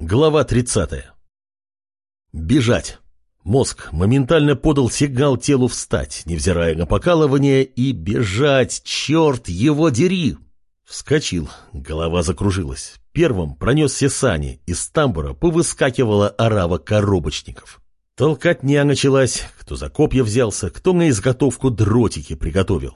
Глава 30. Бежать. Мозг моментально подал сигнал телу встать, невзирая на покалывание, и бежать, черт его дери! Вскочил, голова закружилась. Первым пронесся сани, из тамбура повыскакивала орава коробочников. Толкотня началась, кто за копья взялся, кто на изготовку дротики приготовил.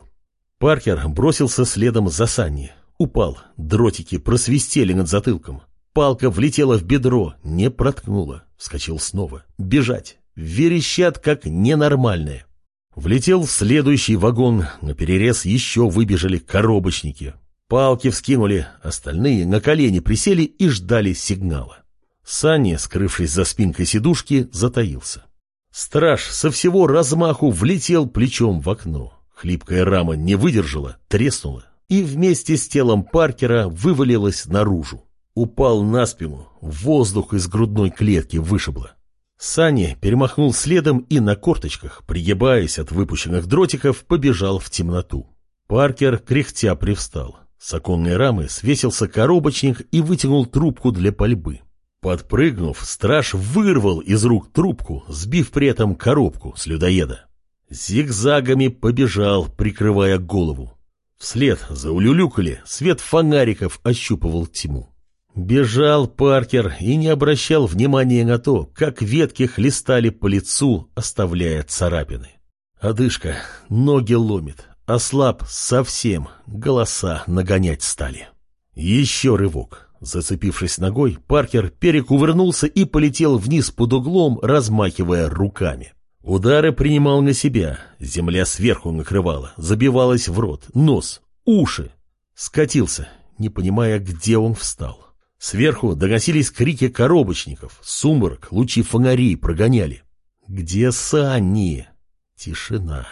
Паркер бросился следом за сани. Упал, дротики просвистели над затылком. Палка влетела в бедро, не проткнула. Вскочил снова. Бежать. Верещат, как ненормальные. Влетел в следующий вагон. На перерез еще выбежали коробочники. Палки вскинули, остальные на колени присели и ждали сигнала. Саня, скрывшись за спинкой сидушки, затаился. Страж со всего размаху влетел плечом в окно. Хлипкая рама не выдержала, треснула и вместе с телом Паркера вывалилась наружу. Упал на спину, воздух из грудной клетки вышибло. Саня перемахнул следом и на корточках, пригибаясь от выпущенных дротиков, побежал в темноту. Паркер кряхтя привстал. С оконной рамы свесился коробочник и вытянул трубку для пальбы. Подпрыгнув, страж вырвал из рук трубку, сбив при этом коробку с людоеда. Зигзагами побежал, прикрывая голову. Вслед за улюлюкали свет фонариков ощупывал тьму. Бежал Паркер и не обращал внимания на то, как ветки хлестали по лицу, оставляя царапины. Одышка, ноги ломит, ослаб совсем, голоса нагонять стали. Еще рывок. Зацепившись ногой, Паркер перекувырнулся и полетел вниз под углом, размахивая руками. Удары принимал на себя, земля сверху накрывала, забивалась в рот, нос, уши. Скатился, не понимая, где он встал. Сверху доносились крики коробочников, сумрак, лучи фонарей прогоняли. «Где Санни?» Тишина.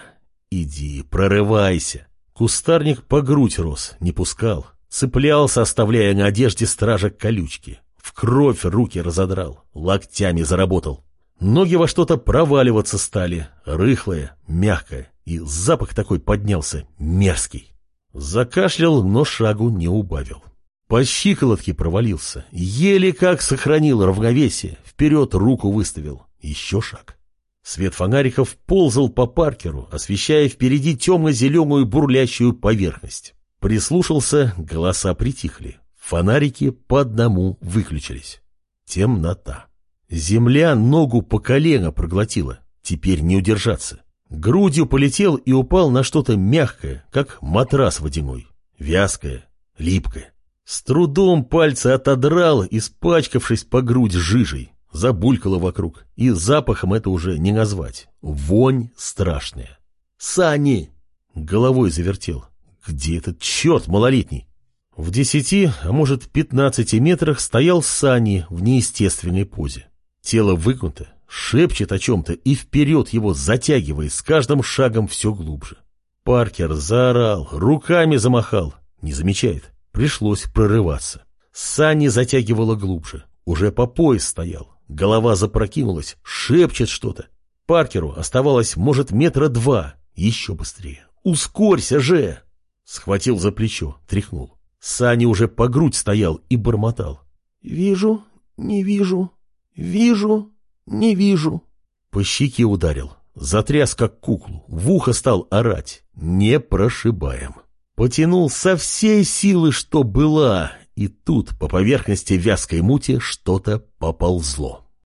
«Иди, прорывайся!» Кустарник по грудь рос, не пускал. Цеплялся, оставляя на одежде стража колючки. В кровь руки разодрал, локтями заработал. Ноги во что-то проваливаться стали, рыхлое, мягкое, и запах такой поднялся, мерзкий. Закашлял, но шагу не убавил. По щиколотке провалился, еле как сохранил равновесие, вперед руку выставил. Еще шаг. Свет фонариков ползал по Паркеру, освещая впереди темно-зеленую бурлящую поверхность. Прислушался, голоса притихли. Фонарики по одному выключились. Темнота. Земля ногу по колено проглотила. Теперь не удержаться. Грудью полетел и упал на что-то мягкое, как матрас водяной. Вязкое, липкое. С трудом пальцы отодрал, испачкавшись по грудь жижей. Забулькало вокруг, и запахом это уже не назвать. Вонь страшная. «Сани!» Головой завертел. «Где этот черт малолетний?» В десяти, а может пятнадцати метрах стоял Сани в неестественной позе. Тело выгнуто, шепчет о чем-то и вперед его затягивает с каждым шагом все глубже. Паркер заорал, руками замахал, не замечает. Пришлось прорываться. Сани затягивало глубже. Уже по пояс стоял. Голова запрокинулась, шепчет что-то. Паркеру оставалось, может, метра два. Еще быстрее. «Ускорься же!» Схватил за плечо, тряхнул. Сани уже по грудь стоял и бормотал. «Вижу, не вижу, вижу, не вижу». По щеке ударил. Затряс, как куклу. В ухо стал орать. Не прошибаем. Потянул со всей силы, что была, и тут по поверхности вязкой мути что-то поползло.